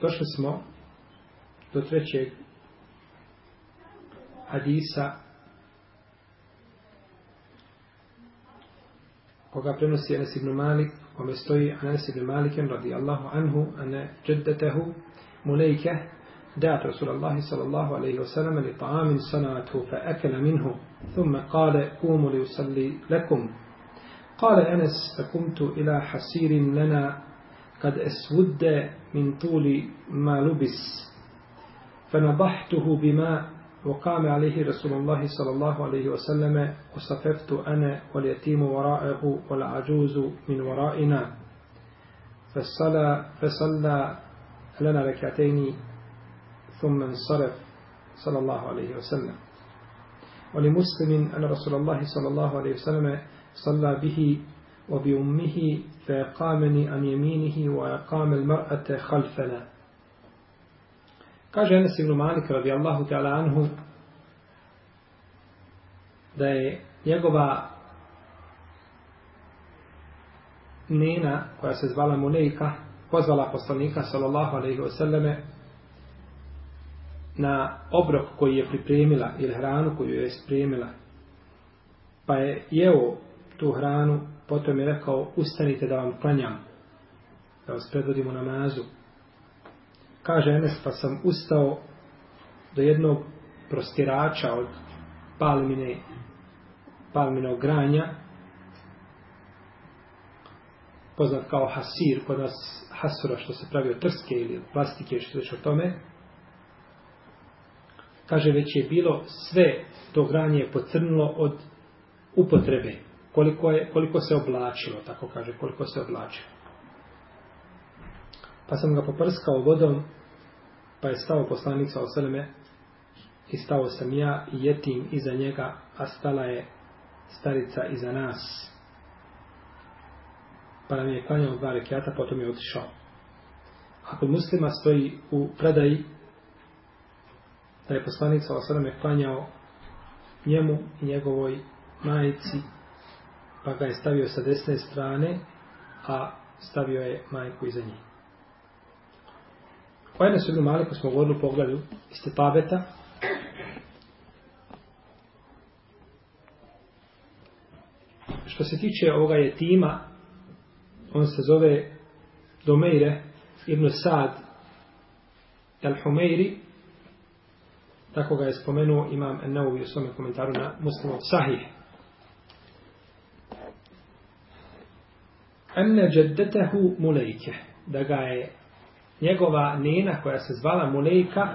Došli smo do trećeg hadisa koga prenosi Anas ibn Malik kome stoji Anas ibn Malikem radijallahu anhu ane džeddetehu mulejke دعت رسول الله صلى الله عليه وسلم لطعام صنعته فأكل منه ثم قال قوموا ليصلي لكم قال أنس فقمت إلى حسير لنا قد أسود من طول ما لبس فنضحته بماء وقام عليه رسول الله صلى الله عليه وسلم وصففت أنا واليتيم وراءه والعجوز من ورائنا. فصلى, فصلى لنا ركعتين ثم انصرف صلى الله عليه وسلم. ولمسلم أن رسول الله صلى الله عليه وسلم صلى به وبأمه فيقامني عن يمينه ويقام المرأة خلفنا kaže Enes ibn Malik radijallahu ta'ala anhu da je njegova nena koja se zvala Munejka pozvala poslanika sallallahu alaihi wasallame na obrok koji je pripremila ili hranu koju je spremila pa je jeo tu hranu potom je rekao ustanite da vam klanjam da vas predvodim u namazu. Kaže Enes pa sam ustao do jednog prostirača od palmine palminog granja poznat kao hasir kod nas hasura što se pravi od trske ili plastike što se o tome. Kaže već je bilo sve to granje je pocrnilo od upotrebe koliko, je, koliko se oblačilo, tako kaže, koliko se oblačilo. Pa sam ga poprskao vodom, pa je stao poslanik sa osaleme i stao sam ja i jetim iza njega, a stala je starica iza nas. Pa nam je klanjao dva rekiata, potom je otišao. A muslima stoji u predaji da je poslanik sa osaleme klanjao njemu i njegovoj majici pa ga je stavio sa desne strane, a stavio je majku iza njih. O jednom sudnu maliku smo govorili u pogledu istepabeta. Što se tiče ovoga je tima, on se zove Domeire ibn Sad al-Humeiri, tako ga je spomenuo imam Enneovi u svome komentaru na muslimov sahih. Enne džeddetehu mulejke, da ga je njegova nena koja se zvala mulejka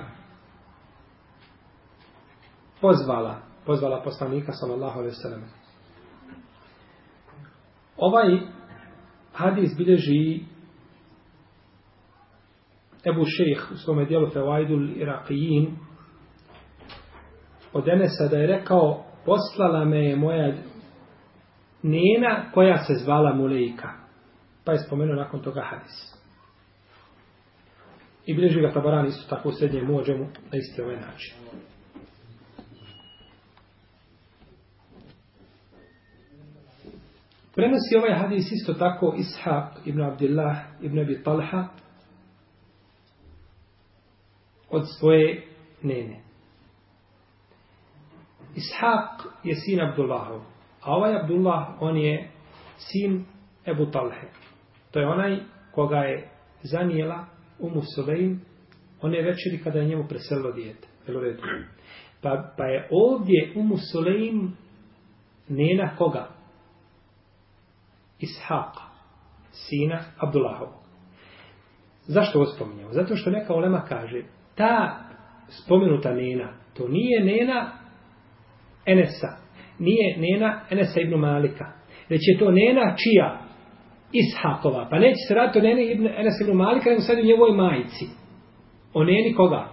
pozvala, pozvala poslanika sallallahu alaihi sallam. Ovaj hadis bilježi Ebu Šejh u svome dijelu Fevajdul Iraqijin od Enesa da je rekao poslala me je moja nena koja se zvala Mulejka. Pa je spomenuo nakon toga hadis. I bilježi ga Tabaran isto tako u srednjem uođemu na isti ovaj način. Prenosi ovaj hadis isto tako Ishaq ibn Abdillah ibn Abi Talha od svoje nene. Ishaq je sin Abdullahov, a ovaj Abdullah, on je sin Ebu Talhe. To je onaj koga je zanijela Umu Sulejm one večeri kada je njemu preselilo dijete. Pa, pa je ovdje Umu Sulejm nena koga? Ishaqa, sina Abdullahovog. Zašto ovo spominjamo? Zato što neka olema kaže, ta spomenuta nena, to nije nena Enesa, nije nena Enesa ibn Malika, već je to nena čija? Ishakova. Pa neće se raditi o Neni ibn Enes ibn Malika, nego sad u njegovoj majici. O neni koga?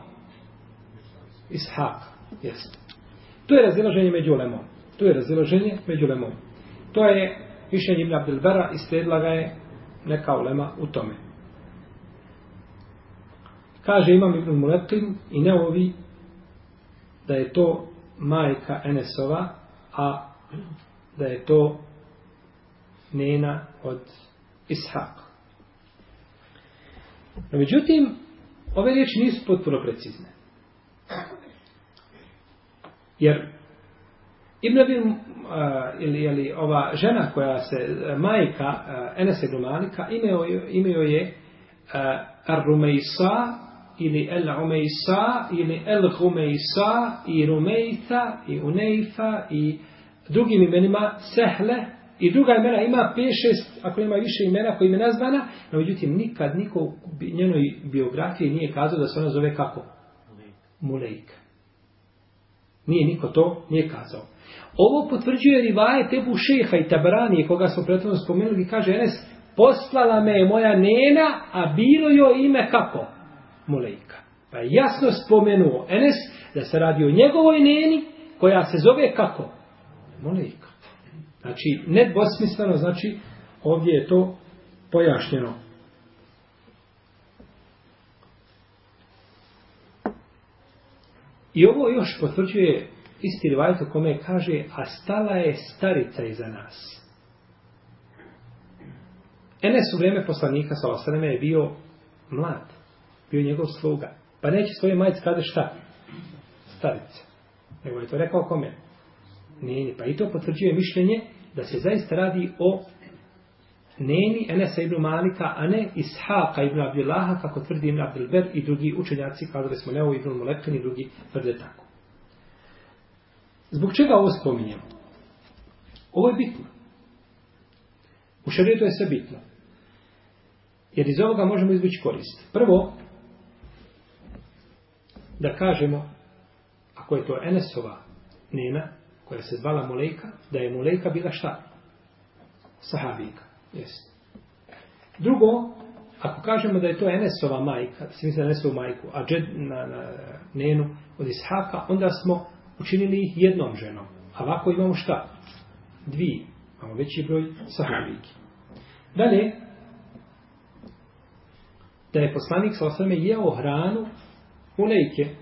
Ishak. Jeste. To je razilaženje među lemom. To je razilaženje među lemom. To je mišljenje Ibn Abdelbera i slijedila ga je neka ulema u tome. Kaže imam Ibn Muletin i ne ovi da je to majka Enesova, a da je to nena od Ishaq. No, međutim, ove riječi nisu potpuno precizne. Jer Ibn Abil, uh, ili, ili ova žena koja se, uh, majka uh, Enese ibn imeo, imeo je uh, Ar-Rumejsa ili El Umejsa ili El Humejsa i Rumejta i Unejfa i drugim imenima Sehle i druga imena ima 5-6, ako ima više imena koji ime nazvana, no međutim nikad niko u njenoj biografiji nije kazao da se ona zove kako? Mulejka. Nije niko to nije kazao. Ovo potvrđuje rivaje tebu šeha i tabaranije, koga smo prethodno spomenuli, kaže Enes, poslala me je moja nena, a bilo joj ime kako? Mulejka. Pa je jasno spomenuo Enes da se radi o njegovoj neni, koja se zove kako? Mulejka. Znači, nedvosmisleno, znači, ovdje je to pojašnjeno. I ovo još potvrđuje isti rivajet u kome kaže a stala je starica iza nas. Enes u vrijeme poslanika sa osaneme je bio mlad. Bio njegov sluga. Pa neće svoje majice kada šta? Starica. Nego je to rekao kome? Nije, pa i to potvrđuje mišljenje da se zaista radi o neni Enesa ibn Malika, a ne Ishaqa ibn Abdullaha, kako tvrdi ibn Abdelber i drugi učenjaci, kao smo Leo ibn Mulekan i drugi tvrde tako. Zbog čega ovo spominjemo? Ovo je bitno. U šarijetu je sve bitno. Jer iz ovoga možemo izvući korist. Prvo, da kažemo, ako je to Enesova nena, koja se zvala Mulejka, da je Mulejka bila šta? Sahabika. Jest. Drugo, ako kažemo da je to Enesova majka, da se misli Enesovu majku, a džed na, na nenu od Ishaka, onda smo učinili ih jednom ženom. A ovako imamo šta? Dvije. Imamo veći broj sahabiki. Dalje, da je poslanik sa osvrme jeo hranu Hulejke,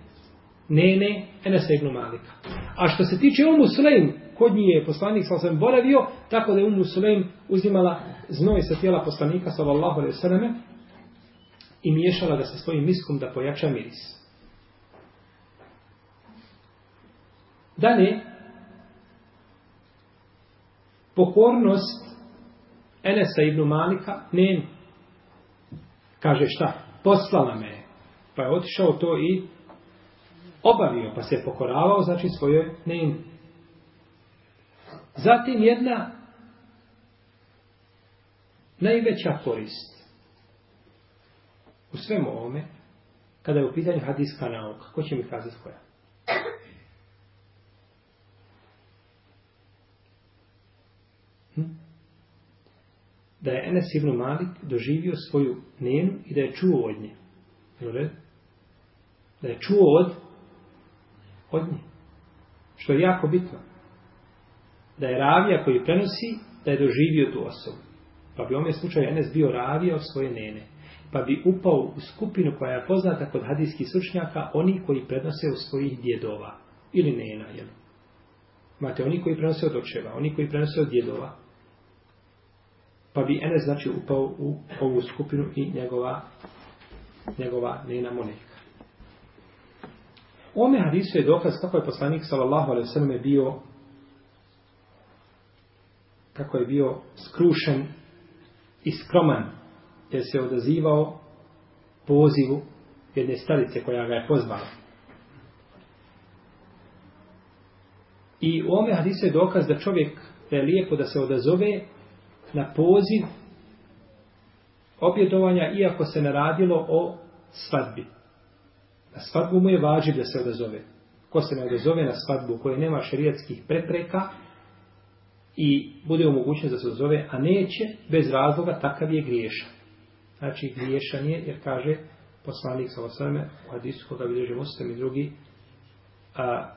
nene Enesa ibn Malika. A što se tiče Umu Sulejm, kod njih je poslanik sa osvijem boravio, tako da je Umu Sulejm uzimala znoj sa tijela poslanika sallallahu alaihi sallam i miješala ga sa svojim miskom da pojača miris. Dalje, pokornost Enesa ibn Malika, ne, kaže šta, poslala me, pa je otišao to i obavio, pa se pokoravao, znači svojoj ne. Zatim jedna najveća korist u svemu ovome, kada je u pitanju hadijska nauka, ko će mi kazati koja? Hm? Da je Enes ibn Malik doživio svoju nenu i da je čuo od nje. Da je čuo od od nje. Što je jako bitno. Da je ravija koji prenosi, da je doživio tu osobu. Pa bi ome slučaju Enes bio ravija od svoje nene. Pa bi upao u skupinu koja je poznata kod hadijskih sučnjaka, oni koji prenose od svojih djedova. Ili nena, jel? Imate oni koji prenose od očeva, oni koji prenose od djedova pa bi Enes znači upao u ovu skupinu i njegova njegova nena Monika. U ome hadisu je dokaz kako je poslanik sallallahu alaihi sallam bio kako je bio skrušen i skroman jer se odazivao pozivu jedne starice koja ga je pozvala. I u ome hadisu je dokaz da čovjek da je lijepo da se odazove na poziv objedovanja iako se naradilo o svadbi. Na svadbu mu je važiv da se odazove. Ko se ne odazove na svadbu koje nema šerijatskih prepreka i bude omogućen da se odazove, a neće, bez razloga, takav je griješan. Znači, griješan je, jer kaže poslanik sa osvrame u hadisu koga bilježe muslim i drugi, a,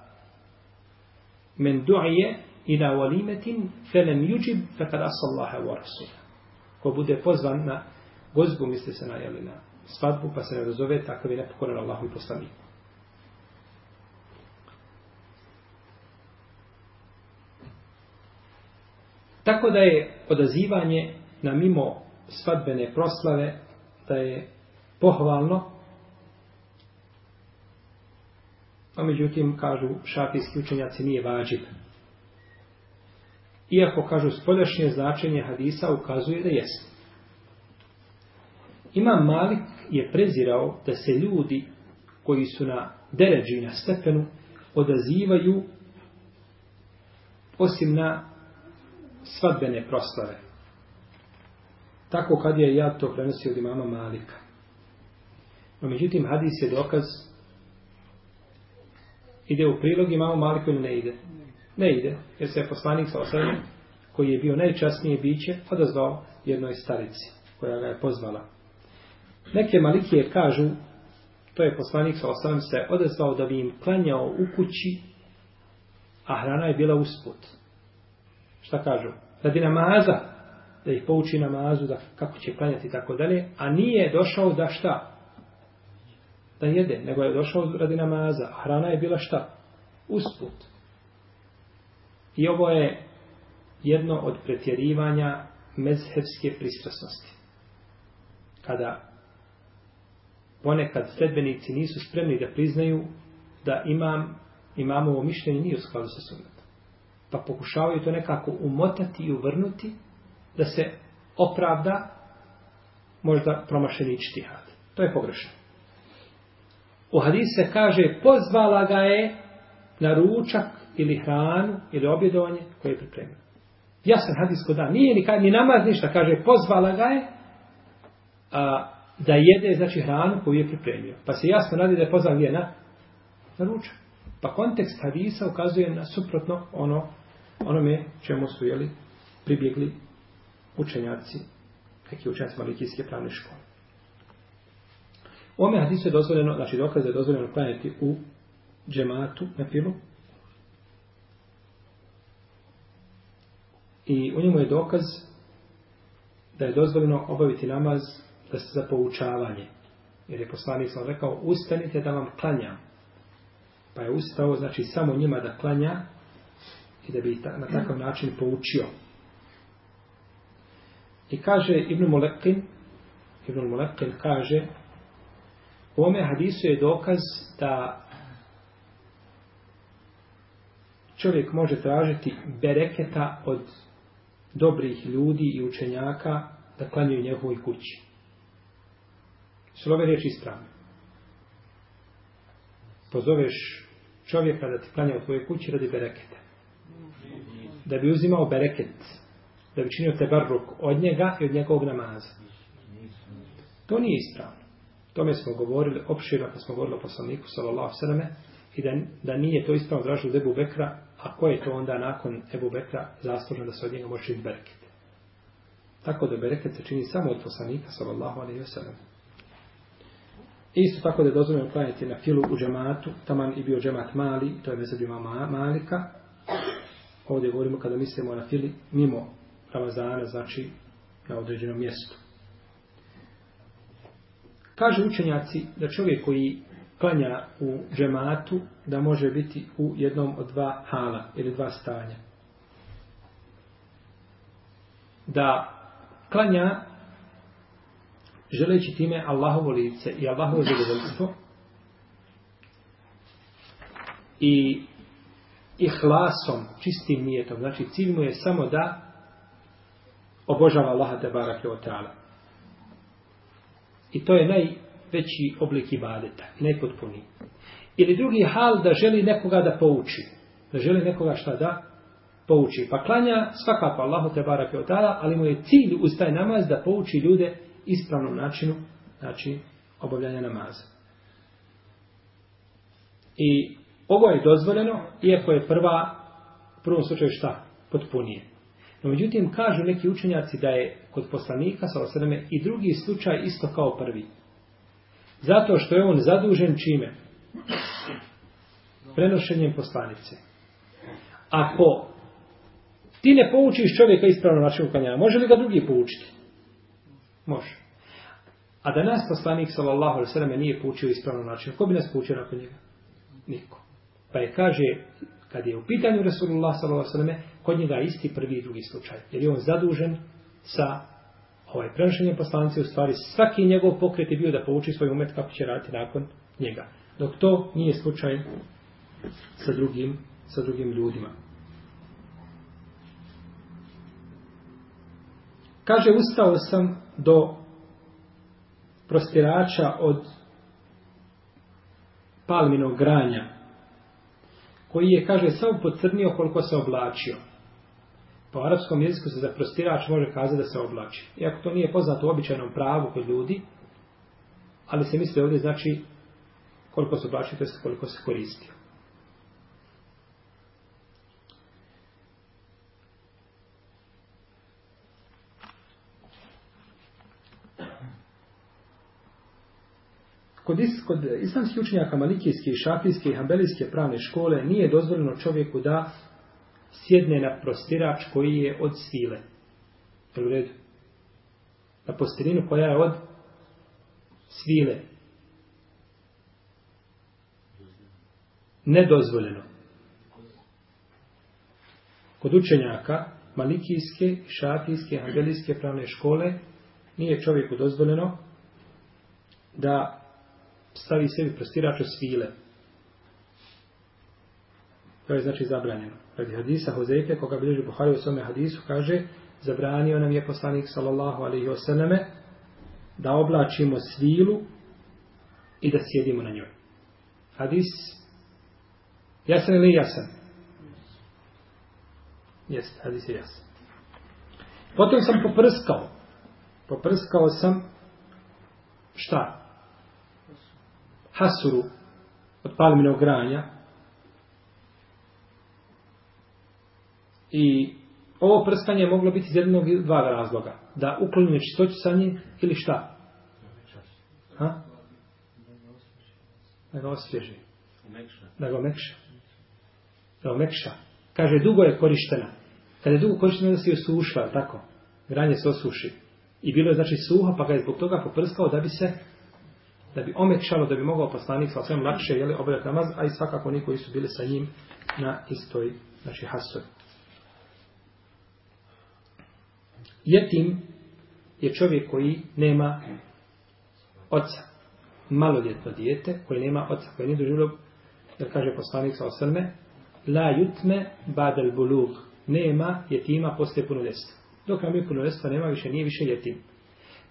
men du'ije ila walimetin felem juđib fekad asallaha wa rasula. Ko bude pozvan na gozbu, misli se na jelina, svadbu, pa se ne razove, takav je nepokoran Allahu i poslaniku. Tako da je odazivanje na mimo svadbene proslave, da je pohvalno, a međutim, kažu šafijski učenjaci, nije vađib. Iako, kažu, spoljašnje značenje hadisa ukazuje da jeste. Imam Malik je prezirao da se ljudi koji su na deređi na stepenu odazivaju osim na svadbene proslave. Tako kad je ja to prenosio od imama Malika. No, međutim, hadis je dokaz ide u prilog imamo Maliku ili ne ide? Ne ide, jer se je poslanik sa osadom, koji je bio najčasnije biće, odazvao jednoj starici, koja ga je pozvala. Neke malikije kažu, to je poslanik sa osam se odezvao da bi im klanjao u kući, a hrana je bila usput. Šta kažu? Radi namaza, da ih pouči namazu, da kako će klanjati i tako dalje, a nije došao da šta? Da jede, nego je došao radi namaza, a hrana je bila šta? Usput. I ovo je jedno od pretjerivanja mezhevske pristrasnosti. Kada ponekad sledbenici nisu spremni da priznaju da imam imamovo mišljenje nije u skladu sa sunnetom. Pa pokušavaju to nekako umotati i uvrnuti da se opravda možda promašeni čtihad. To je pogrešno. U hadisu se kaže pozvala ga je na ručak ili hranu ili objedovanje koje je pripremio. Jasan hadis ko da. Nije ni, ni namaz ništa. Kaže pozvala ga je a, da jede znači hranu koju je pripremio. Pa se jasno radi da je pozvan gdje na, na ručak. Pa kontekst hadisa ukazuje na suprotno ono onome čemu su jeli, pribjegli učenjaci, neki učenjaci malikijske pravne škole. U ome hadisu je dozvoljeno, znači dokaz je dozvoljeno klanjati u džematu na filu. I u njemu je dokaz da je dozvoljeno obaviti namaz da se za poučavanje. Jer je poslanik sam rekao, ustanite da vam klanjam. Pa je ustao, znači samo njima da klanja i da bi na takav način poučio. I kaže Ibn Mulekin, Ibn Mulekin kaže, u ome hadisu je dokaz da čovjek može tražiti bereketa od dobrih ljudi i učenjaka da klanjaju njegovoj kući. Su ove riječi ispravne? Pozoveš čovjeka da ti klanja u tvojoj kući radi bereketa. Da bi uzimao bereket. Da bi činio te barruk od njega i od njegovog namaza. To nije ispravno. Tome smo govorili opširno kad smo govorili o poslaniku sallallahu sallam i da, da nije to ispravno dražilo od Ebu Bekra, a ko je to onda nakon Ebu Bekra zaslužno da se od njega može činiti bereket. Tako da bereket se čini samo od poslanika sallallahu alaihi wa sallam. Isto tako da je dozvoljeno klanjati na filu u džematu, taman i bio džemat mali, to je mezad ima malika. Ovdje govorimo kada mislimo na fili mimo Ramazana, znači na određenom mjestu. Kažu učenjaci da čovjek koji klanja u džematu, da može biti u jednom od dva hala ili dva stanja. Da klanja želeći time Allahovo lice i Allahovo zadovoljstvo i ihlasom, čistim nijetom. Znači cilj mu je samo da obožava Allaha te barake o ta'ala. I to je najveći oblik ibadeta, najpotpuniji. Ili drugi hal da želi nekoga da pouči. Da želi nekoga šta da pouči. Pa klanja svakako Allahu te barake o ta'ala, ali mu je cilj uz taj namaz da pouči ljude ispravnom načinu, znači obavljanja namaza. I ovo je dozvoljeno, iako je prva, u prvom slučaju šta? Potpunije. No, međutim, kažu neki učenjaci da je kod poslanika, sa osreme, i drugi slučaj isto kao prvi. Zato što je on zadužen čime? Prenošenjem poslanice. Ako ti ne poučiš čovjeka ispravno načinu uklanjanja, može li ga drugi poučiti? Može. A da nas poslanik, sallallahu alejhi ve selleme nije poučio ispravno način, ko bi nas poučio nakon njega? Niko. Pa je kaže, kad je u pitanju Resulullah selleme, kod njega isti prvi i drugi slučaj. Jer je on zadužen sa ovaj prenošenjem poslanice, u stvari svaki njegov pokret je bio da pouči svoj umet kako će raditi nakon njega. Dok to nije slučaj sa drugim, sa drugim ljudima. Kaže, ustao sam do prostirača od palminog granja koji je, kaže, samo pocrnio koliko se oblačio. Po arapskom jeziku se za prostirač može kazati da se oblači. Iako to nije poznato u običajnom pravu kod ljudi, ali se misli ovdje znači koliko se oblačio, to koliko se koristio. Kod, is, kod islamskih učenjaka malikijske, šafijske i hambelijske pravne škole nije dozvoljeno čovjeku da sjedne na prostirač koji je od svile. Jel u redu? Na postirinu koja je od svile. Nedozvoljeno. Kod učenjaka malikijske, šafijske, hambelijske pravne škole nije čovjeku dozvoljeno da stavi sebi prstirač od svile. To je znači zabranjeno. Radi hadisa Hozeife, koga bilježi Buhari u svome hadisu, kaže, zabranio nam je poslanik sallallahu alaihi wasallame da oblačimo svilu i da sjedimo na njoj. Hadis jasan ili jasan? Jeste, hadis je jasan. Potom sam poprskao. Poprskao sam šta? Hasuru od palminog granja. I ovo prskanje je moglo biti iz jednog dva razloga. Da ukloni nečistoću sa njim ili šta? Ha? Da ga osvježi. Da ga omekša. Da omekša. Kaže, dugo je korištena. Kada je dugo korištena, da se osušila, tako? Granje se osuši. I bilo je znači suho, pa ga je zbog toga poprskao da bi se da bi omekšalo, da bi mogao poslanik sa svem lakše jeli, obavljati namaz, a i svakako oni koji su bili sa njim na istoj, znači, hasoj. Jetim je čovjek koji nema oca. Maloljetno dijete koji nema oca, koji nije doživljeno, jer kaže poslanik sa osrme, la jutme badal bulug, nema jetima poslije punoljestva. Dok nam je punoljestva, nema više, nije više jetim.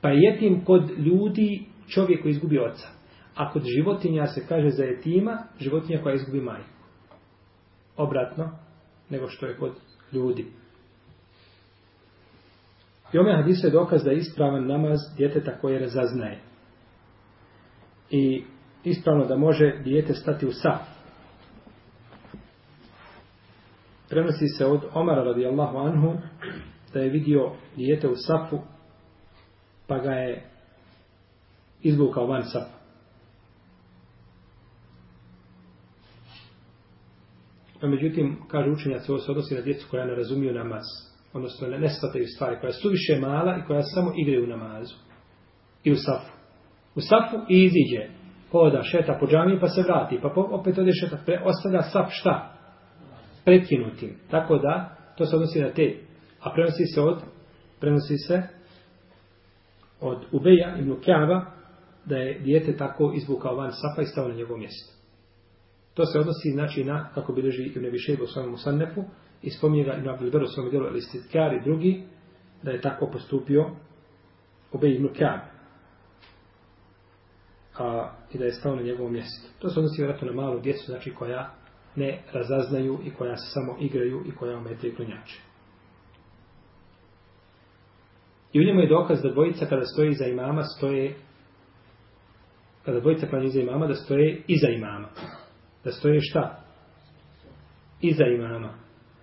Pa jetim kod ljudi čovjek koji izgubi oca. A kod životinja se kaže za etima životinja koja izgubi majku. Obratno, nego što je kod ljudi. I ome hadisu je dokaz da je ispravan namaz djeteta koje razaznaje. I ispravno da može dijete stati u saf. Prenosi se od Omara radijallahu anhu da je vidio dijete u safu pa ga je izvukao van safa. Pa međutim, kaže učenjac, ovo se odnosi na djecu koja ne razumiju namaz. Odnosno, ne, ne shvataju stvari, koja su više mala i koja samo igraju u namazu. I u safu. U safu i iziđe. Poda, šeta po džami pa se vrati. Pa po, opet ode šeta. Pre, ostavlja saf šta? Prekinutim. Tako da, to se odnosi na te. A prenosi se od, prenosi se od Ubeja ibn Kjava, da je dijete tako izvukao van safa i stao na njegovo mjesto. To se odnosi znači na, kako bilježi Ibn Abišejba u svojom Musannefu, i spominje ga Ibn Abdelberu u svojom djelu Elistitkar i drugi, da je tako postupio Ubej ibn Ka'b. A, I da je stao na njegovo mjesto. To se odnosi vjerojatno na malu djecu, znači koja ne razaznaju i koja se samo igraju i koja omete i klonjače. I u njemu je dokaz da dvojica kada stoji za imama stoje kada dvojica klanja iza imama da stoje iza imama. Da stoje šta? Iza imama.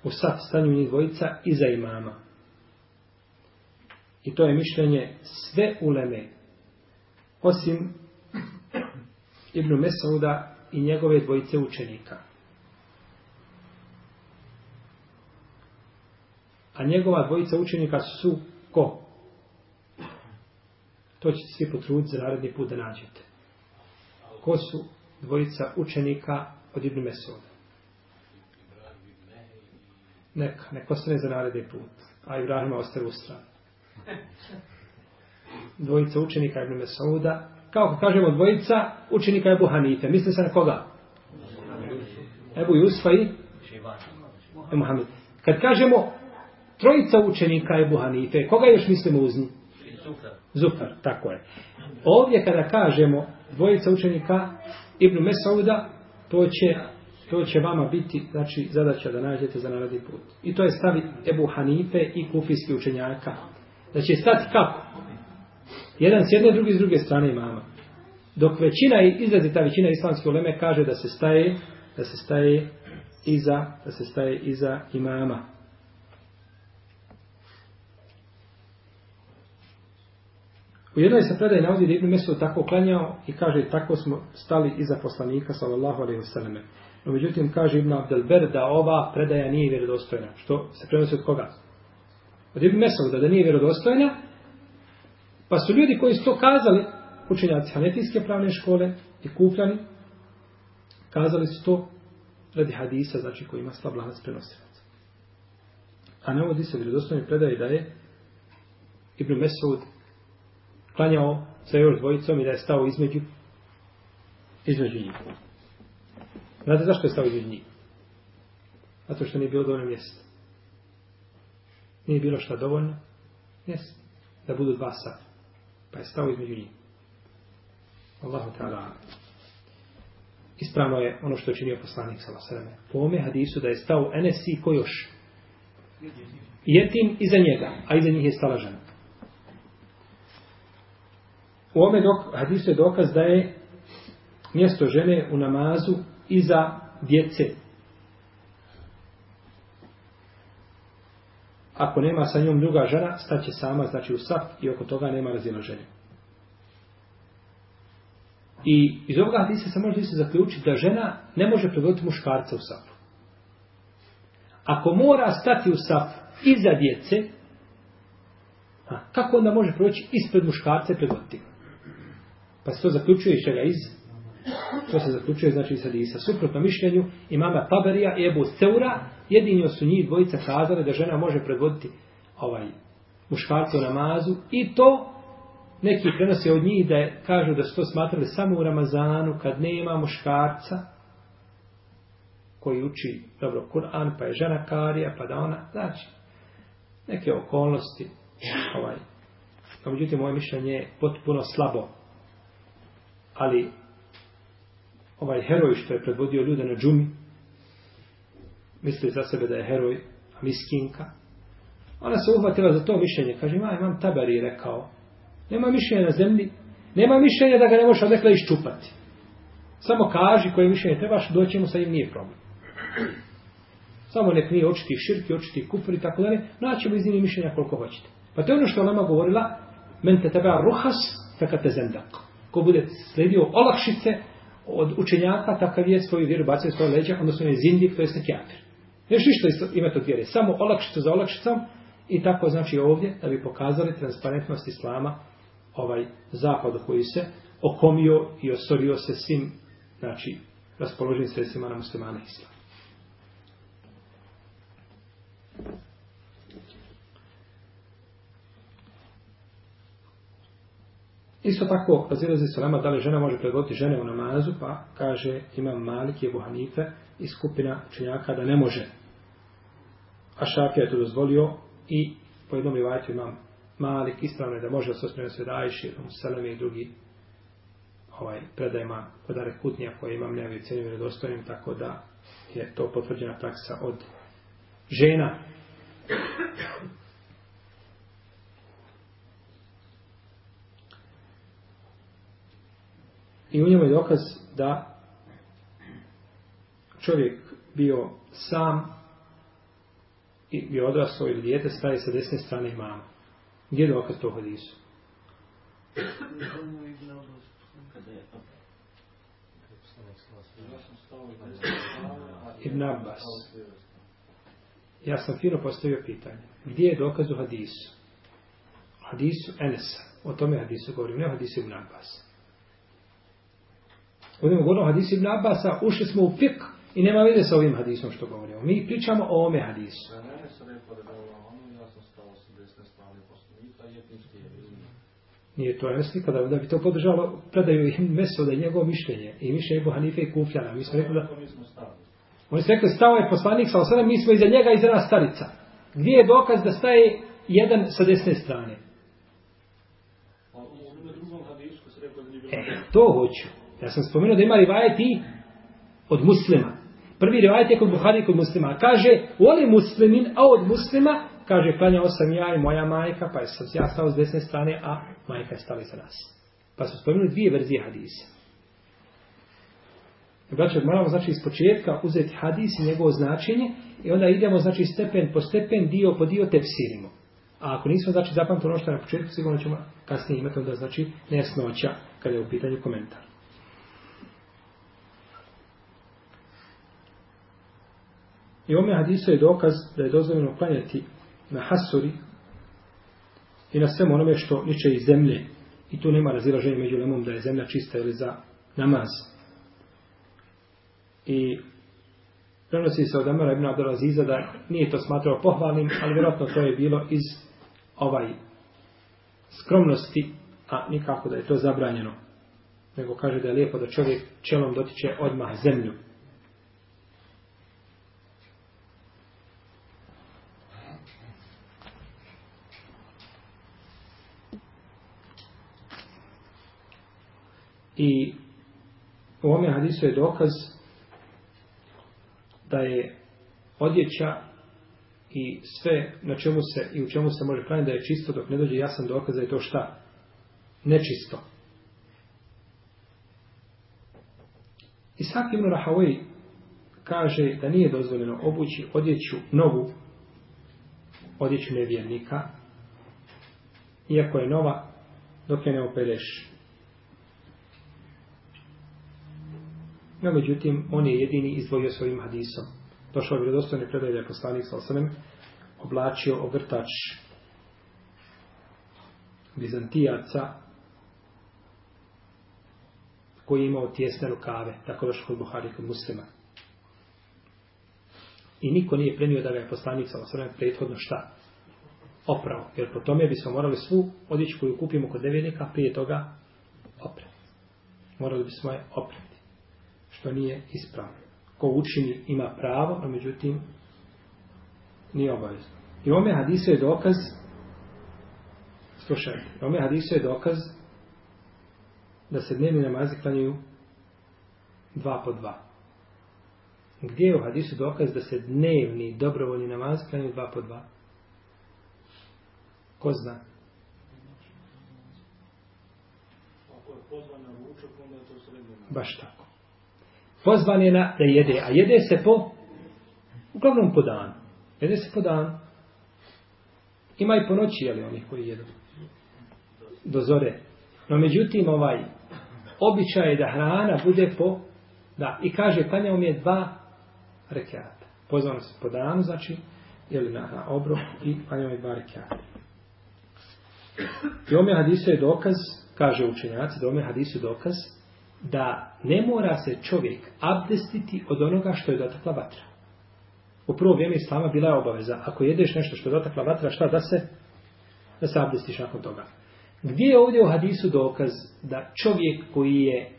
U sat stanju njih dvojica iza imama. I to je mišljenje sve uleme osim Ibn Mesauda i njegove dvojice učenika. A njegova dvojica učenika su ko? To ćete svi potruditi za naredni put da nađete. Ko su dvojica učenika od Ibn Mesuda? Neka, neka ostane za naredni put. A Ibrahima ostaje u stranu. Dvojica učenika Ibn Mesuda. Kao ko kažemo dvojica učenika Ebu Hanife. Misli se na koga? Ebu Jusfa i Ebu Hamid. Kad kažemo trojica učenika Ebu Hanife, koga još mislimo uz njih? Zufar, tako je. Ovdje kada kažemo dvojica učenika Ibn Mesauda, to će, to će vama biti znači, zadaća da nađete za naredni put. I to je stavi Ebu Hanife i kufijski učenjaka. Da će stati kako? Jedan s jedne, drugi s druge strane imama. Dok većina, izrazi ta većina islamske uleme kaže da se staje, da se staje iza, da se staje iza imama. U jednoj se predaj navodi da Ibn Mesud tako klanjao i kaže tako smo stali iza poslanika sallallahu alejhi ve selleme. No međutim kaže Ibn Abdelber da ova predaja nije vjerodostojna. Što se prenosi od koga? Od Ibn Mesuda da nije vjerodostojna. Pa su ljudi koji su to kazali, učenjaci Hanetijske pravne škole i kupljani, kazali su to radi hadisa, znači koji ima slab lanac prenosilaca. A ne ovdje se vjerodostojni predaje da je Ibn Mesud klanjao sa još dvojicom i da je stao između između njih. Znate zašto je stao između njih? Zato što nije bilo dovoljno mjesta. Nije bilo šta dovoljno mjesta. Da budu dva sata. Pa je stao između njih. Allahu ta'ala. Ispravno je ono što je činio poslanik sa vasreme. Po ome hadisu da je stao NSC ko još? Jetim iza njega, a iza njih je stala žena. U ome dok, hadisu je dokaz da je mjesto žene u namazu iza djece. Ako nema sa njom druga žena, staće sama, znači u saf i oko toga nema razilaženja. I iz ovoga hadisa se može se zaključiti da žena ne može predvoditi muškarca u safu. Ako mora stati u saf iza djece, a, kako onda može proći ispred muškarca i predvoditi ga? Pa se to zaključuje iz čega iz? To se zaključuje znači iz hadisa. Suprotno mišljenju imama Taberija i Ebu Seura, jedini su njih dvojica kazali da žena može predvoditi ovaj muškarcu namazu i to neki prenose od njih da je, kažu da su to smatrali samo u Ramazanu kad nema muškarca koji uči dobro Kur'an pa je žena karija pa da ona znači neke okolnosti ovaj No, međutim, moje mišljenje je potpuno slabo ali ovaj heroj što je predvodio ljude na džumi, misli za sebe da je heroj, a miskinka, ona se uhvatila za to mišljenje. Kaže, ima, imam tabari rekao, nema mišljenja na zemlji, nema mišljenja da ga ne možeš odekle iščupati. Samo kaži koje mišljenje trebaš, doći mu sa im nije problem. Samo nek nije očiti širki, očiti kufr i tako dalje, naćemo iz njih mišljenja koliko hoćete. Pa to je ono što je govorila, men te tebe ruhas, fekate zendak ko bude sledio olakšice od učenjaka, takav je svoju vjeru bacio svoje leđa, odnosno je zindik, to je kjafir. Još ništa ima od vjere, samo olakšicu za olakšicom i tako znači ovdje da bi pokazali transparentnost Islama ovaj zapad koji se okomio i osorio se svim znači raspoloženim sredstvima na muslimane Islama. Isto tako, razilazi se nama da li žena može predvoditi žene u namazu, pa kaže imam Malik je Buhanife i skupina učenjaka da ne može. A Šafija je to dozvolio i po jednom rivajtu imam Malik ispravno je da može se osnovno sve dajši, Seleme i drugi ovaj, predajima podare kutnija koje imam nevi cijenim redostojnim, tako da je to potvrđena praksa od žena. I u njemu je dokaz da čovjek bio sam i bio odrasao ili dijete staje sa desne strane imama. Gdje je dokaz to hadisu? Ibn Abbas. Ja sam fino postavio pitanje. Gdje je dokaz u hadisu? Hadisu Enesa. O tome hadisu govorim, ne o hadisu Ibn Abbas. Govorimo o hadisu Ibn Abbasa, ušli smo u fik i nema veze sa ovim hadisom što govorimo. Mi pričamo o ome hadisu. Nije to Enes nikada, da bi to podržalo, predaju im meso da je njegovo mišljenje. I mišljenje Ebu Hanife i Kufljana. Mi smo rekli da... Oni su rekli, stao je poslanik sa osadom, mi smo iza njega iza nas starica. Gdje je dokaz da staje jedan sa desne strane? E, to hoću. Ja sam spomenuo da ima rivajet i od muslima. Prvi rivajet je kod Buhari kod muslima. Kaže, on je muslimin, a od muslima, kaže, klanjao sam ja i moja majka, pa sam ja stao s desne strane, a majka je stala iza nas. Pa su spomenuli dvije verzije hadisa. Znači, moramo znači iz početka uzeti hadis i njegovo značenje i onda idemo znači stepen po stepen, dio po dio tefsirimo. A ako nismo znači zapamtili ono što je na početku, sigurno ćemo kasnije imati onda znači nesnoća kada je u pitanju komentar. I ome hadisu je dokaz da je dozvoljeno klanjati na hasuri i na svemu onome što niče iz zemlje. I tu nema razilaženja među lemom da je zemlja čista ili za namaz. I prenosi se od Amara ibn Abdelaziza da nije to smatrao pohvalnim, ali vjerojatno to je bilo iz ovaj skromnosti, a nikako da je to zabranjeno. Nego kaže da je lijepo da čovjek čelom dotiče odmah zemlju. I u ovome hadisu je dokaz da je odjeća i sve na čemu se i u čemu se može klanjati da je čisto dok ne dođe jasan dokaz da je to šta? Nečisto. I ibn Rahavoj kaže da nije dozvoljeno obući odjeću novu odjeću nevjernika iako je nova dok je ne opereš No, međutim, on je jedini izdvojio svojim hadisom. Došao je vredostojni predaje da je poslanik sa osanem oblačio ogrtač Bizantijaca koji je imao tjesne rukave, tako došlo kod Buhari kod muslima. I niko nije prenio da ga je poslanik sa osanem prethodno šta? Opravo. Jer po tome bismo morali svu odjeću koju kupimo kod nevjernika prije toga oprati. Morali bismo je oprati što nije ispravno. Ko učini ima pravo, a međutim nije obavezno. I ome hadisu je dokaz slušajte, ome hadisu je dokaz da se dnevni namazi klanjuju dva po dva. Gdje je u hadisu dokaz da se dnevni dobrovoljni namaz klanjuju dva po dva? Ko zna? Baš tako pozvan je na da jede, a jede se po uglavnom po danu. Jede se po danu. Ima i po noći, jeli oni koji jedu. Do zore. No međutim, ovaj običaj je da hrana bude po da, i kaže, klanjao mi je dva rekiata. Pozvano se po danu, znači, jeli na, na obrok i klanjao mi je dva rekiata. I ome hadisu je dokaz, kaže učenjaci, da ome hadisu dokaz, da ne mora se čovjek abdestiti od onoga što je dotakla vatra. U prvo vrijeme islama bila je obaveza. Ako jedeš nešto što je dotakla vatra, šta da se? Da se abdestiš nakon toga. Gdje je ovdje u hadisu dokaz da čovjek koji je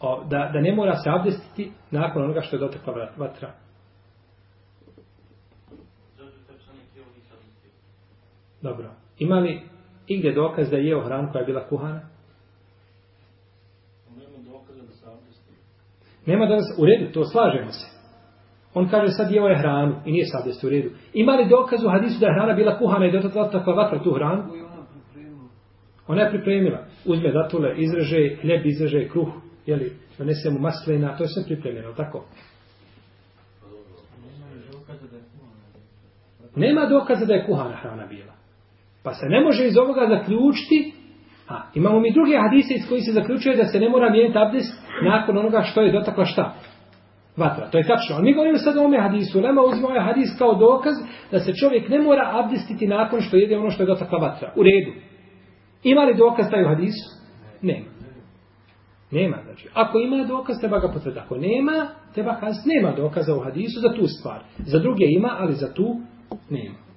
o, da, da ne mora se abdestiti nakon onoga što je dotakla vatra? Dobro. Ima li igdje dokaz da je jeo hranu koja je bila kuhana? Nema dokaza da se abdesti. Nema da se, u redu, to slažemo se. On kaže sad jeo je hranu i nije sad jeste u redu. Ima li dokaz u hadisu da je hrana bila kuhana i da je takva vatra tu hranu? Ona je pripremila. Uzme datule, izreže, hljeb izreže, kruh, jeli, donese mu maslina, to je sve pripremljeno, tako? Kuhana. Nema dokaza da je kuhana hrana bila. Pa se ne može iz ovoga zaključiti, a imamo mi druge hadise iz koji se zaključuje da se ne mora mijeniti abdest nakon onoga što je dotakla šta? Vatra. To je tačno. Ali mi govorimo sad o ome hadisu. Lema uzima ovaj hadis kao dokaz da se čovjek ne mora abdestiti nakon što jede ono što je dotakla vatra. U redu. Ima li dokaz taj u hadisu? Nema. Nema, znači. Ako ima dokaz, treba ga potvrditi. Ako nema, treba kazati, nema dokaza u hadisu za tu stvar. Za druge ima, ali za tu nema.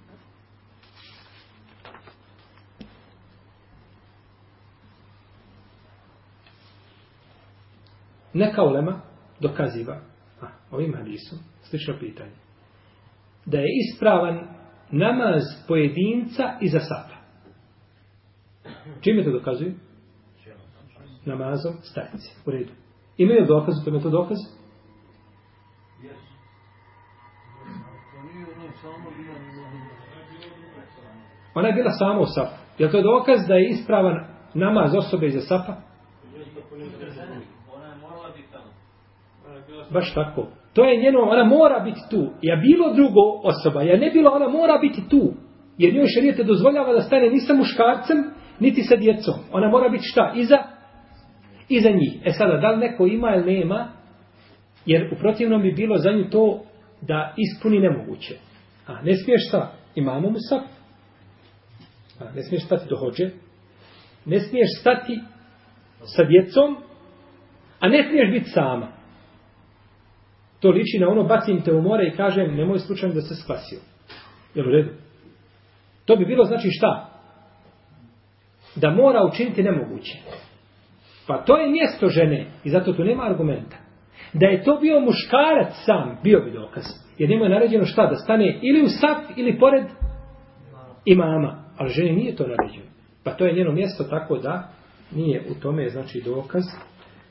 Neka ulema dokaziva, a, ovim hadisom, slično pitanje, da je ispravan namaz pojedinca iza safa. Čime to dokazuju? Namazom starice. U redu. Imaju li dokaz, to je to dokaz? Ona je bila sama u safu. Je to dokaz da je ispravan namaz osobe iza safa? Ona je morala biti tamo. Baš tako. To je njeno, ona mora biti tu. Ja bilo drugo osoba, ja ne bilo, ona mora biti tu. Jer njoj šarijete dozvoljava da stane ni sa muškarcem, niti sa djecom. Ona mora biti šta? Iza? Iza njih. E sada, da li neko ima ili nema? Jer u protivnom bi bilo za nju to da ispuni nemoguće. A ne smiješ šta? Imamo mu sad. A, ne smiješ stati do hođe. Ne smiješ stati sa djecom, a ne smiješ biti sama. To liči na ono, bacim te u more i kažem, nemoj slučajno da se spasio. Jel u redu? To bi bilo znači šta? Da mora učiniti nemoguće. Pa to je mjesto žene i zato tu nema argumenta. Da je to bio muškarac sam, bio bi dokaz. Jer njemu je naređeno šta? Da stane ili u saf ili pored imama. Ali ženi nije to naređeno. Pa to je njeno mjesto tako da nije u tome znači dokaz,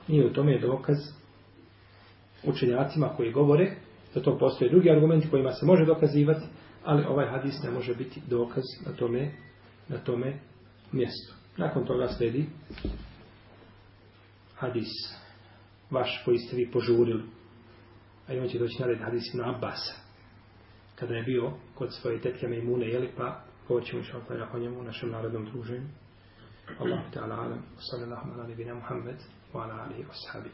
nije u tome dokaz učenjacima koji govore, za to postoje drugi argumenti kojima se može dokazivati, ali ovaj hadis ne može biti dokaz na tome, na tome mjestu. Nakon toga sledi hadis vaš koji ste vi požurili. A imam će doći na red hadis na Abbasa. Kada je bio kod svoje tetke Mejmune, jeli pa poćemo išao pa o njemu u našem narodnom druženju. Allah ta'ala alam, sallallahu ala nebina Muhammed, wa ala alihi wa sahabi